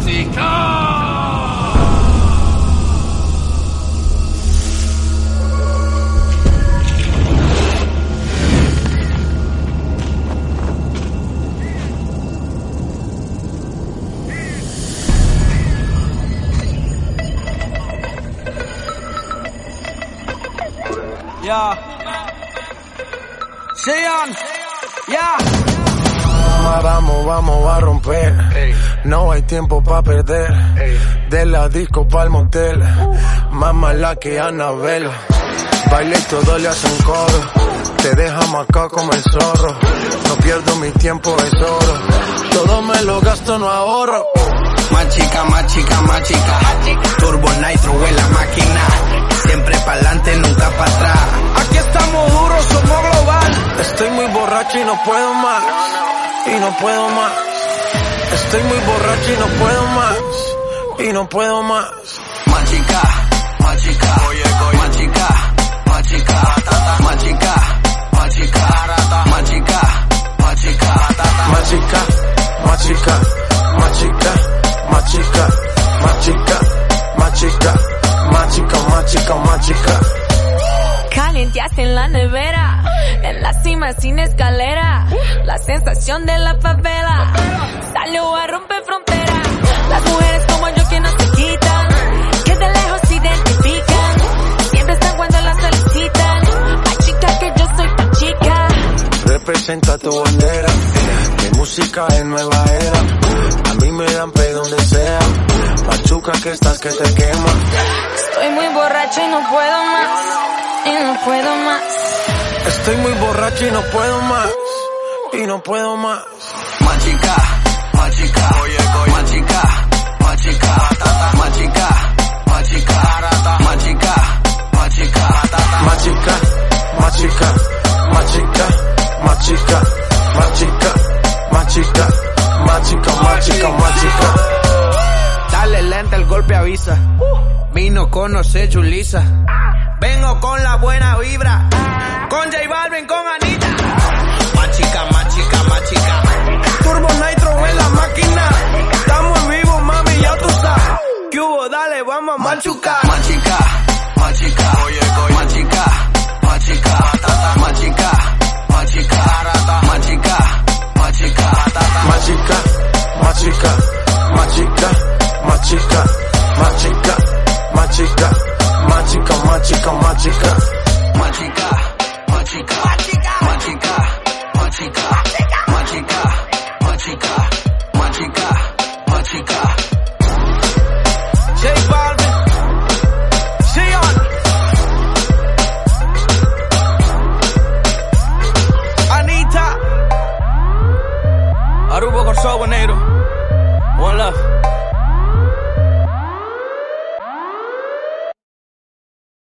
Praktika! Ja. Sean. Ja. Vamos, vamos a romper. No hay tiempo para perder. De la disco pa'l motel. Más mala que Anabel. Baile y todo le hacen coro. Te deja acá como el zorro. No pierdo mi tiempo, es oro. Todo me lo gasto, no ahorro. Más chica, más chica, más chica. Turbo Nitro en la máquina. Siempre pa'lante, nunca para atrás. Aquí estamos duros, somos global. Estoy muy borracho y no puedo más. Y no puedo más. Estoy muy borracho y no puedo más. Y no puedo más. Más chica, más chica. Más chica, más chica. Más chica, más chica. Más chica, más chica. Más chica, más chica, más chica, más chica, más chica, más chica, más chica, más chica, más chica. Calienteaste en la nevera, en la cima sin escalera, la sensación de la favela salió a romper frontera. Las mujeres como yo que no se quitan, que de lejos se identifican, siempre están cuando las solicitan. Ay chica que yo soy tu chica. Representa tu bandera. Mi música es nueva era. A mí me dan pe donde sea. Pachuca que estás que te quema. Estoy muy borracho y no puedo más, y no puedo más. Estoy muy borracho y no puedo más. Y no puedo más. Más chica, más chica. Más chica, más chica. Más chica, más chica. Más chica, más chica. Más chica, más chica, más chica, más chica, más chica, más chica, más chica, más chica, más chica. Dale lenta, el golpe avisa. Vino conoce Julisa. Vengo con la buena vibra. Con J Balvin, con chica, más chica. Más chica,